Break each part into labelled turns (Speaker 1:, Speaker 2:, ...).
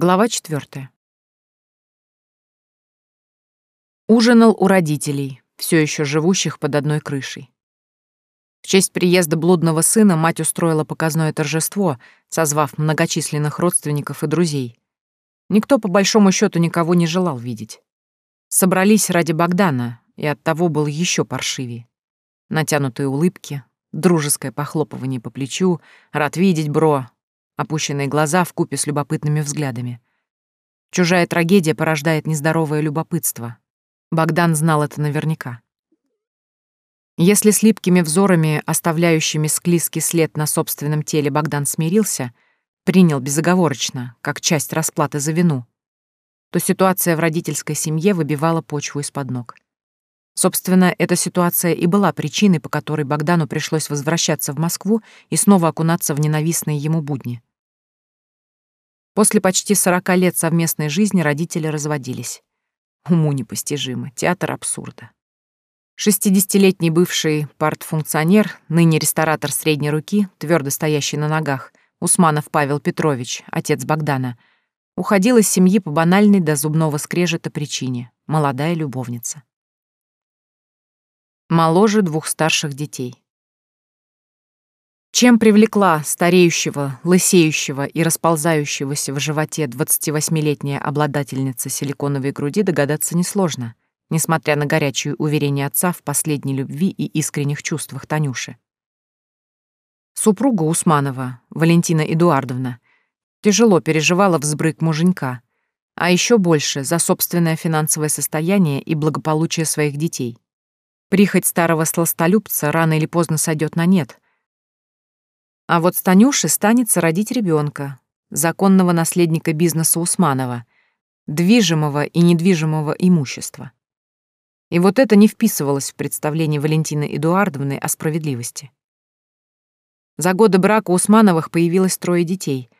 Speaker 1: Глава четвертая. Ужинал у родителей, все еще живущих под одной крышей. В честь приезда блудного сына мать устроила показное торжество, созвав многочисленных родственников и друзей. Никто, по большому счету, никого не желал видеть. Собрались ради Богдана, и оттого был еще паршивее. Натянутые улыбки, дружеское похлопывание по плечу, рад видеть, бро, опущенные глаза в купе с любопытными взглядами. Чужая трагедия порождает нездоровое любопытство. Богдан знал это наверняка. Если с липкими взорами, оставляющими склизкий след на собственном теле, Богдан смирился, принял безоговорочно, как часть расплаты за вину, то ситуация в родительской семье выбивала почву из-под ног. Собственно, эта ситуация и была причиной, по которой Богдану пришлось возвращаться в Москву и снова окунаться в ненавистные ему будни. После почти сорока лет совместной жизни родители разводились. Уму непостижимо, театр абсурда. Шестидесятилетний бывший партфункционер, ныне ресторатор средней руки, твердо стоящий на ногах, Усманов Павел Петрович, отец Богдана, уходил из семьи по банальной до зубного скрежета причине — молодая любовница. Моложе двух старших детей. Чем привлекла стареющего, лысеющего и расползающегося в животе 28-летняя обладательница силиконовой груди, догадаться несложно, несмотря на горячие уверения отца в последней любви и искренних чувствах Танюши. Супруга Усманова, Валентина Эдуардовна, тяжело переживала взбрык муженька, а еще больше за собственное финансовое состояние и благополучие своих детей. Прихоть старого сластолюбца рано или поздно сойдет на нет — а вот с Танюши станется родить ребенка, законного наследника бизнеса Усманова, движимого и недвижимого имущества. И вот это не вписывалось в представление Валентины Эдуардовны о справедливости. За годы брака Усмановых появилось трое детей.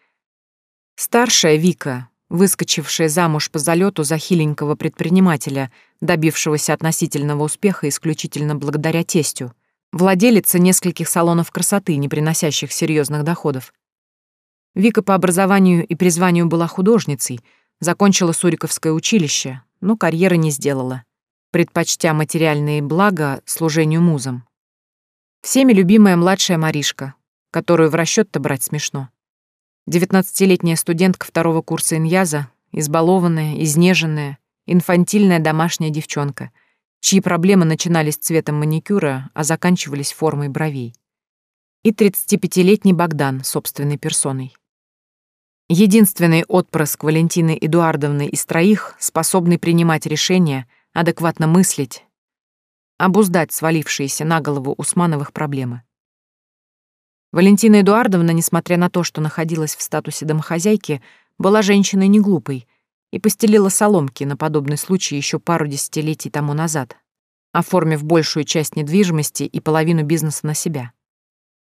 Speaker 1: Старшая Вика, выскочившая замуж по залету за хиленького предпринимателя, добившегося относительного успеха исключительно благодаря тестю, владелица нескольких салонов красоты, не приносящих серьезных доходов. Вика по образованию и призванию была художницей, закончила Суриковское училище, но карьеры не сделала, предпочтя материальные блага служению музам. Всеми любимая младшая Маришка, которую в расчет-то брать смешно. Девятнадцатилетняя студентка второго курса иньяза, избалованная, изнеженная, инфантильная домашняя девчонка — чьи проблемы начинались цветом маникюра, а заканчивались формой бровей. И 35-летний Богдан собственной персоной. Единственный отпрыск Валентины Эдуардовны из троих, способный принимать решения, адекватно мыслить, обуздать свалившиеся на голову Усмановых проблемы. Валентина Эдуардовна, несмотря на то, что находилась в статусе домохозяйки, была женщиной неглупой — и постелила соломки на подобный случай еще пару десятилетий тому назад, оформив большую часть недвижимости и половину бизнеса на себя.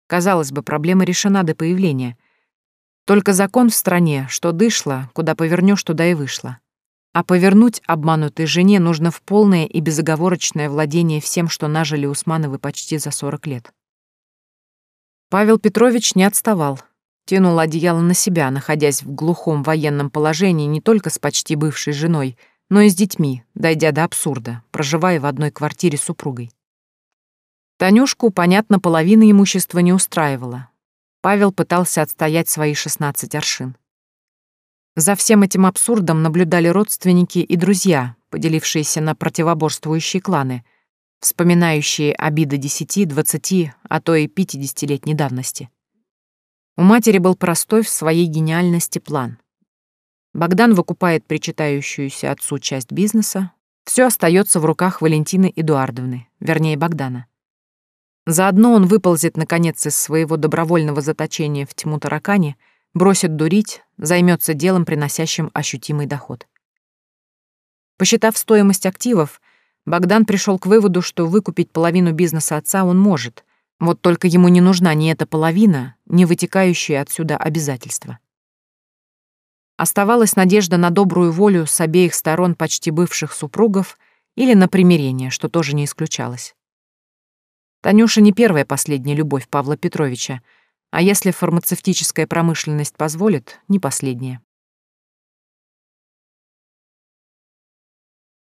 Speaker 1: Казалось бы, проблема решена до появления. Только закон в стране, что дышло, куда повернешь, туда и вышло. А повернуть обманутой жене нужно в полное и безоговорочное владение всем, что нажили Усмановы почти за 40 лет. Павел Петрович не отставал — Тянул одеяло на себя, находясь в глухом военном положении не только с почти бывшей женой, но и с детьми, дойдя до абсурда, проживая в одной квартире с супругой. Танюшку, понятно, половина имущества не устраивала. Павел пытался отстоять свои 16 аршин. За всем этим абсурдом наблюдали родственники и друзья, поделившиеся на противоборствующие кланы, вспоминающие обиды 10, 20, а то и 50-летней давности. У матери был простой в своей гениальности план. Богдан выкупает причитающуюся отцу часть бизнеса, все остается в руках Валентины Эдуардовны, вернее, Богдана. Заодно он выползет, наконец, из своего добровольного заточения в тьму таракани, бросит дурить, займется делом, приносящим ощутимый доход. Посчитав стоимость активов, Богдан пришел к выводу, что выкупить половину бизнеса отца он может, вот только ему не нужна ни эта половина, ни вытекающие отсюда обязательства. Оставалась надежда на добрую волю с обеих сторон почти бывших супругов или на примирение, что тоже не исключалось. Танюша не первая последняя любовь Павла Петровича, а если фармацевтическая промышленность позволит, не последняя.